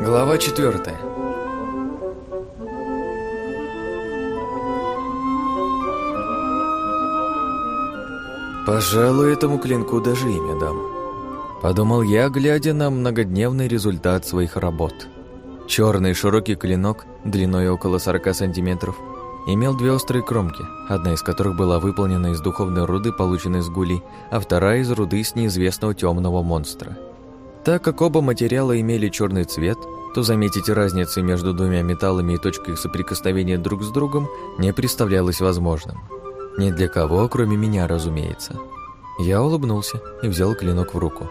Глава четвертая. Пожалуй, этому клинку даже имя дам. Подумал я, глядя на многодневный результат своих работ. Черный широкий клинок, длиной около 40 сантиметров, имел две острые кромки, одна из которых была выполнена из духовной руды, полученной с гули, а вторая из руды с неизвестного темного монстра. Так как оба материала имели черный цвет, то заметить разницу между двумя металлами и точкой соприкосновения друг с другом не представлялось возможным. Ни для кого, кроме меня, разумеется. Я улыбнулся и взял клинок в руку.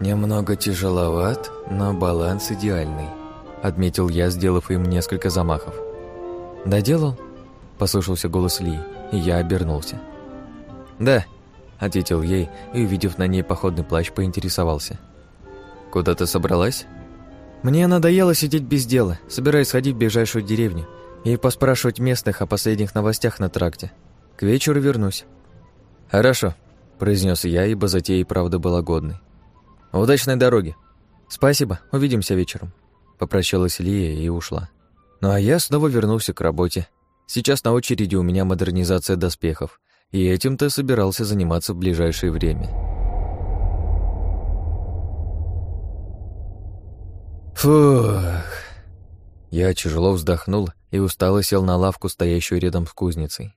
«Немного тяжеловат, но баланс идеальный», — отметил я, сделав им несколько замахов. «Доделал?» — послышался голос Ли, и я обернулся. «Да», — ответил ей и, увидев на ней походный плащ, поинтересовался. «Куда ты собралась?» «Мне надоело сидеть без дела, собираюсь сходить в ближайшую деревню и поспрашивать местных о последних новостях на тракте. К вечеру вернусь». «Хорошо», — произнес я, ибо затея и правда была годной. «Удачной дороги!» «Спасибо, увидимся вечером», — попрощалась Лия и ушла. Ну а я снова вернулся к работе. Сейчас на очереди у меня модернизация доспехов, и этим-то собирался заниматься в ближайшее время. Фух. Я тяжело вздохнул и устало сел на лавку, стоящую рядом с кузницей.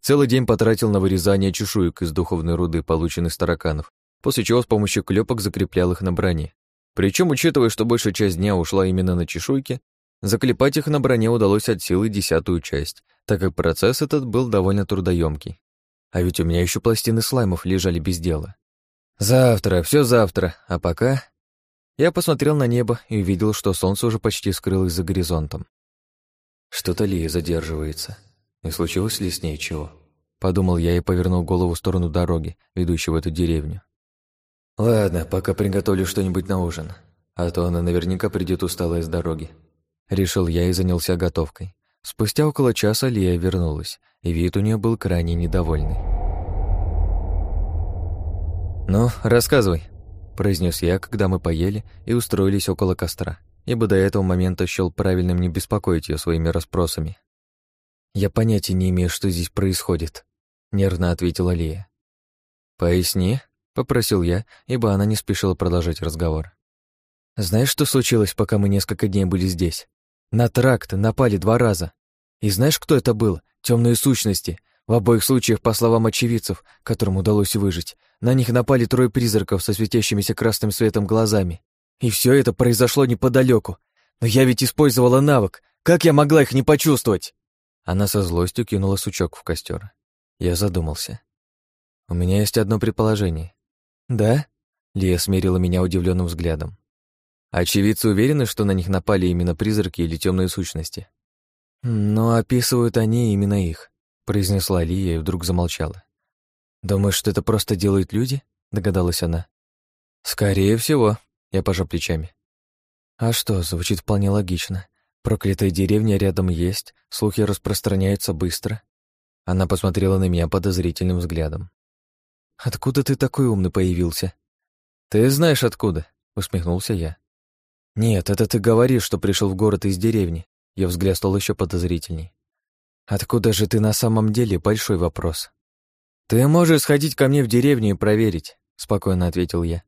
Целый день потратил на вырезание чешуек из духовной руды, полученных с тараканов, после чего с помощью клепок закреплял их на броне. Причем, учитывая, что большая часть дня ушла именно на чешуйки, заклепать их на броне удалось от силы десятую часть, так как процесс этот был довольно трудоемкий. А ведь у меня еще пластины слаймов лежали без дела. Завтра, все завтра, а пока... Я посмотрел на небо и увидел, что солнце уже почти скрылось за горизонтом. Что-то Лия задерживается. Не случилось ли с ней чего? Подумал я и повернул голову в сторону дороги, ведущей в эту деревню. Ладно, пока приготовлю что-нибудь на ужин, а то она наверняка придет усталая с дороги. Решил я и занялся готовкой. Спустя около часа Лия вернулась, и вид у нее был крайне недовольный. «Ну, рассказывай», — произнес я, когда мы поели и устроились около костра, ибо до этого момента счёл правильным не беспокоить ее своими расспросами. «Я понятия не имею, что здесь происходит», — нервно ответила Лия. «Поясни», — попросил я, ибо она не спешила продолжать разговор. «Знаешь, что случилось, пока мы несколько дней были здесь? На тракт напали два раза. И знаешь, кто это был? Темные сущности. В обоих случаях, по словам очевидцев, которым удалось выжить, на них напали трое призраков со светящимися красным светом глазами. И все это произошло неподалеку. Но я ведь использовала навык. Как я могла их не почувствовать?» Она со злостью кинула сучок в костер. Я задумался. «У меня есть одно предположение». «Да?» Лия смерила меня удивленным взглядом. «Очевидцы уверены, что на них напали именно призраки или темные сущности?» «Но описывают они именно их», — произнесла Лия и вдруг замолчала. «Думаешь, что это просто делают люди?» — догадалась она. «Скорее всего», — я пожал плечами. «А что, звучит вполне логично. Проклятая деревня рядом есть, слухи распространяются быстро». Она посмотрела на меня подозрительным взглядом. «Откуда ты такой умный появился?» «Ты знаешь откуда», — усмехнулся я. «Нет, это ты говоришь, что пришел в город из деревни». Я взгляд стал еще подозрительней. «Откуда же ты на самом деле?» — большой вопрос. «Ты можешь сходить ко мне в деревню и проверить», — спокойно ответил я.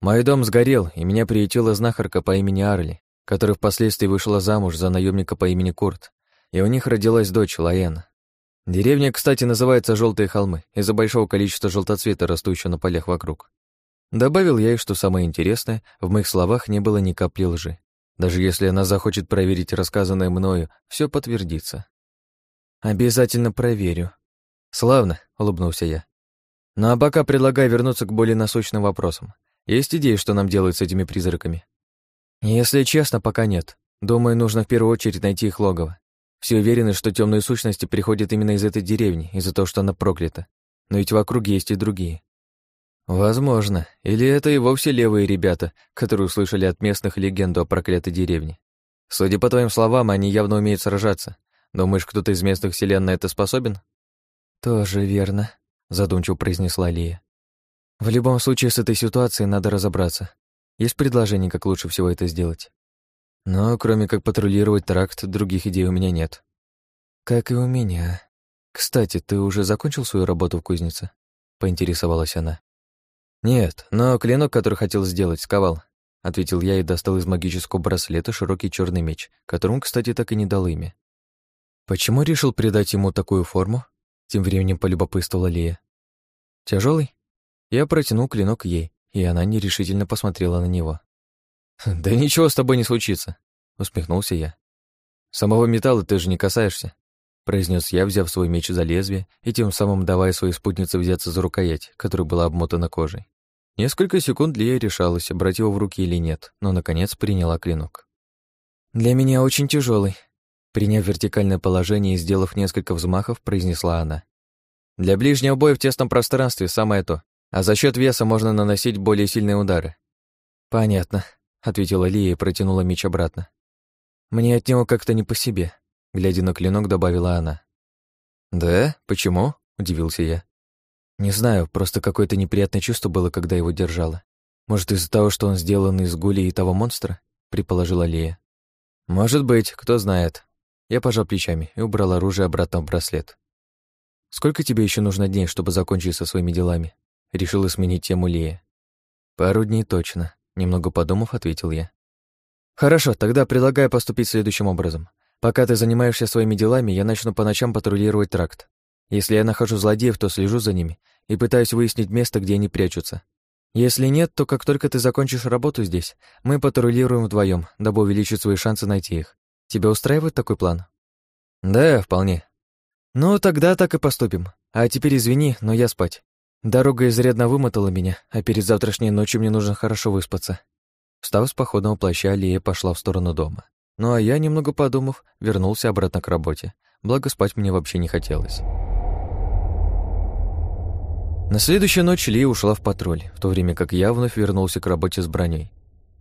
«Мой дом сгорел, и меня приютила знахарка по имени Арли, которая впоследствии вышла замуж за наемника по имени Курт, и у них родилась дочь Лаена. Деревня, кстати, называется Желтые холмы из-за большого количества желтоцвета, растущего на полях вокруг. Добавил я и что самое интересное, в моих словах не было ни капли лжи. Даже если она захочет проверить рассказанное мною, все подтвердится. «Обязательно проверю». «Славно», — улыбнулся я. «Ну а пока предлагаю вернуться к более насущным вопросам. Есть идеи, что нам делать с этими призраками?» «Если честно, пока нет. Думаю, нужно в первую очередь найти их логово. Все уверены, что темные сущности приходят именно из этой деревни, из-за того, что она проклята. Но ведь вокруг есть и другие. Возможно. Или это и вовсе левые ребята, которые услышали от местных легенду о проклятой деревне. Судя по твоим словам, они явно умеют сражаться. Думаешь, кто-то из местных селян на это способен? Тоже верно, задумчиво произнесла Лия. В любом случае, с этой ситуацией надо разобраться. Есть предложение, как лучше всего это сделать. Но кроме как патрулировать тракт, других идей у меня нет. Как и у меня. Кстати, ты уже закончил свою работу в кузнице? Поинтересовалась она. Нет, но клинок, который хотел сделать, сковал. Ответил я и достал из магического браслета широкий черный меч, которому, кстати, так и не дал имя. Почему решил придать ему такую форму? Тем временем полюбопытствовала Лия. Тяжелый? Я протянул клинок ей, и она нерешительно посмотрела на него. «Да ничего с тобой не случится», — усмехнулся я. «Самого металла ты же не касаешься», — произнес я, взяв свой меч за лезвие и тем самым давая своей спутнице взяться за рукоять, которая была обмотана кожей. Несколько секунд Лия решалась, брать его в руки или нет, но, наконец, приняла клинок. «Для меня очень тяжелый, приняв вертикальное положение и сделав несколько взмахов, произнесла она. «Для ближнего боя в тесном пространстве самое то, а за счет веса можно наносить более сильные удары». «Понятно», — ответила Лия и протянула меч обратно. «Мне от него как-то не по себе», — глядя на клинок, добавила она. «Да? Почему?» — удивился я. Не знаю, просто какое-то неприятное чувство было, когда его держала. Может, из-за того, что он сделан из гули и того монстра? Предположила Лея. Может быть, кто знает. Я пожал плечами и убрал оружие обратно в браслет. Сколько тебе еще нужно дней, чтобы закончить со своими делами? Решила сменить тему Лея. Пару дней точно. Немного подумав, ответил я. Хорошо, тогда предлагаю поступить следующим образом. Пока ты занимаешься своими делами, я начну по ночам патрулировать тракт. Если я нахожу злодеев, то слежу за ними и пытаюсь выяснить место, где они прячутся. Если нет, то как только ты закончишь работу здесь, мы патрулируем вдвоем, дабы увеличить свои шансы найти их. Тебя устраивает такой план? Да, вполне. Ну, тогда так и поступим. А теперь извини, но я спать. Дорога изрядно вымотала меня, а перед завтрашней ночью мне нужно хорошо выспаться. Встав с походного плаща, Лия пошла в сторону дома. Ну а я, немного подумав, вернулся обратно к работе. Благо спать мне вообще не хотелось. На следующую ночь Ли ушла в патруль, в то время как я вновь вернулся к работе с броней.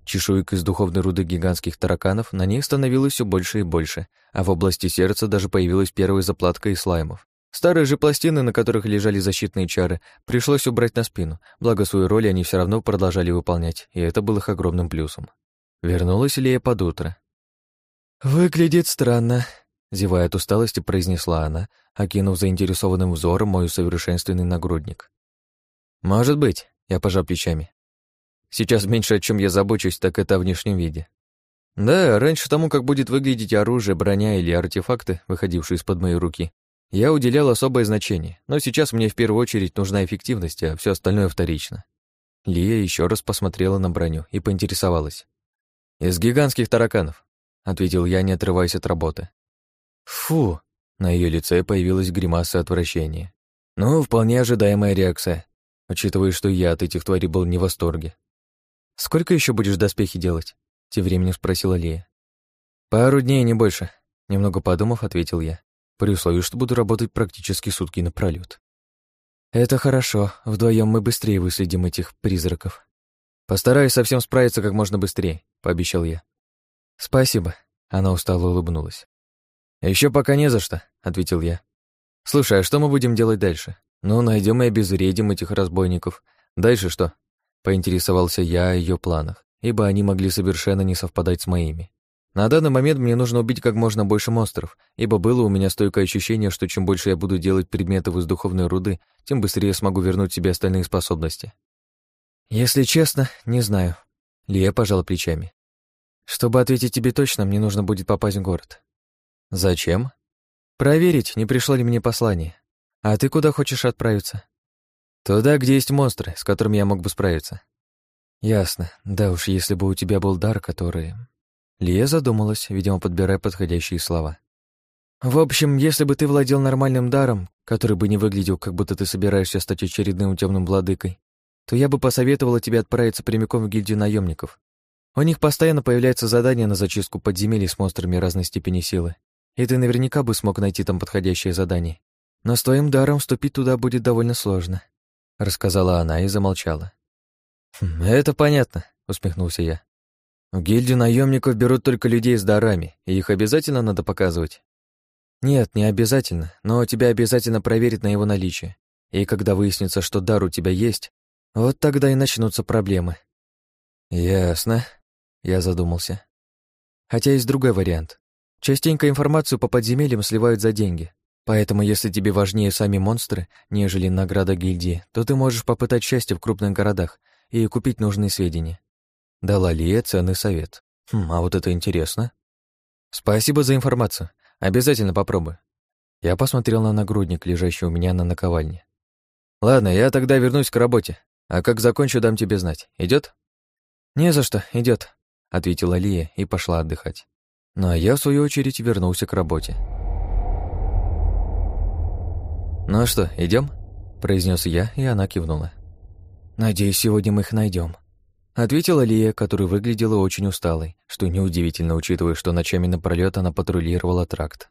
Чешуек из духовной руды гигантских тараканов на ней становилось все больше и больше, а в области сердца даже появилась первая заплатка из слаймов. Старые же пластины, на которых лежали защитные чары, пришлось убрать на спину, благо свою роль они все равно продолжали выполнять, и это было их огромным плюсом. Вернулась Лея под утро. «Выглядит странно», — зевая от усталости, произнесла она, окинув заинтересованным взором мой усовершенственный нагрудник. «Может быть», — я пожал плечами. «Сейчас меньше, о чем я забочусь, так это о внешнем виде. Да, раньше тому, как будет выглядеть оружие, броня или артефакты, выходившие из-под моей руки, я уделял особое значение, но сейчас мне в первую очередь нужна эффективность, а все остальное вторично». Лия еще раз посмотрела на броню и поинтересовалась. «Из гигантских тараканов», — ответил я, не отрываясь от работы. «Фу!» — на ее лице появилась гримаса отвращения. «Ну, вполне ожидаемая реакция учитывая, что я от этих тварей был не в восторге. «Сколько еще будешь доспехи делать?» — тем временем спросила Лея. «Пару дней, не больше», — немного подумав, ответил я, при условии, что буду работать практически сутки напролёт. «Это хорошо, вдвоем мы быстрее выследим этих призраков. Постараюсь совсем справиться как можно быстрее», — пообещал я. «Спасибо», — она устало улыбнулась. Еще пока не за что», — ответил я. «Слушай, а что мы будем делать дальше?» «Ну, найдем и обезвредим этих разбойников. Дальше что?» Поинтересовался я о ее планах, ибо они могли совершенно не совпадать с моими. На данный момент мне нужно убить как можно больше монстров, ибо было у меня стойкое ощущение, что чем больше я буду делать предметов из духовной руды, тем быстрее смогу вернуть себе остальные способности. Если честно, не знаю. Лия пожала плечами. Чтобы ответить тебе точно, мне нужно будет попасть в город. Зачем? Проверить, не пришло ли мне послание. «А ты куда хочешь отправиться?» «Туда, где есть монстры, с которыми я мог бы справиться». «Ясно. Да уж, если бы у тебя был дар, который...» Лия задумалась, видимо, подбирая подходящие слова. «В общем, если бы ты владел нормальным даром, который бы не выглядел, как будто ты собираешься стать очередным темным владыкой, то я бы посоветовала тебе отправиться прямиком в гильдию наемников. У них постоянно появляются задания на зачистку подземелий с монстрами разной степени силы, и ты наверняка бы смог найти там подходящее задание. Но с твоим даром вступить туда будет довольно сложно», — рассказала она и замолчала. «Хм, «Это понятно», — усмехнулся я. «В гильдию наемников берут только людей с дарами, и их обязательно надо показывать?» «Нет, не обязательно, но тебя обязательно проверят на его наличие. И когда выяснится, что дар у тебя есть, Вот тогда и начнутся проблемы. Ясно. Я задумался. Хотя есть другой вариант. Частенько информацию по подземельям сливают за деньги. Поэтому, если тебе важнее сами монстры, нежели награда гильдии, то ты можешь попытать счастье в крупных городах и купить нужные сведения. Дала Лия ценный совет. Хм, а вот это интересно. Спасибо за информацию. Обязательно попробую. Я посмотрел на нагрудник, лежащий у меня на наковальне. Ладно, я тогда вернусь к работе. А как закончу, дам тебе знать. Идет? Не за что, идет, ответила Лия и пошла отдыхать. Ну а я, в свою очередь, вернулся к работе. «Ну что, идем? произнес я, и она кивнула. «Надеюсь, сегодня мы их найдем, ответила Лия, которая выглядела очень усталой, что неудивительно, учитывая, что ночами напролёт она патрулировала тракт.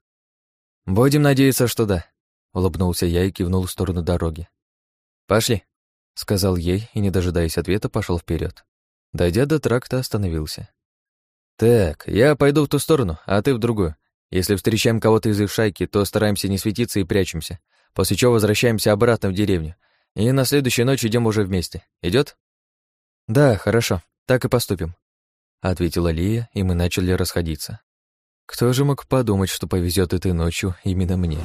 «Будем надеяться, что да», — улыбнулся я и кивнул в сторону дороги. «Пошли», — сказал ей и, не дожидаясь ответа, пошел вперед. Дойдя до тракта, остановился. «Так, я пойду в ту сторону, а ты в другую. Если встречаем кого-то из их шайки, то стараемся не светиться и прячемся, после чего возвращаемся обратно в деревню. И на следующую ночь идем уже вместе. Идет? Да, хорошо, так и поступим, ответила Лия, и мы начали расходиться. Кто же мог подумать, что повезет этой ночью именно мне?